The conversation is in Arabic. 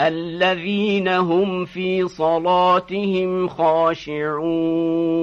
الذين هم في صلاتهم خاشعون.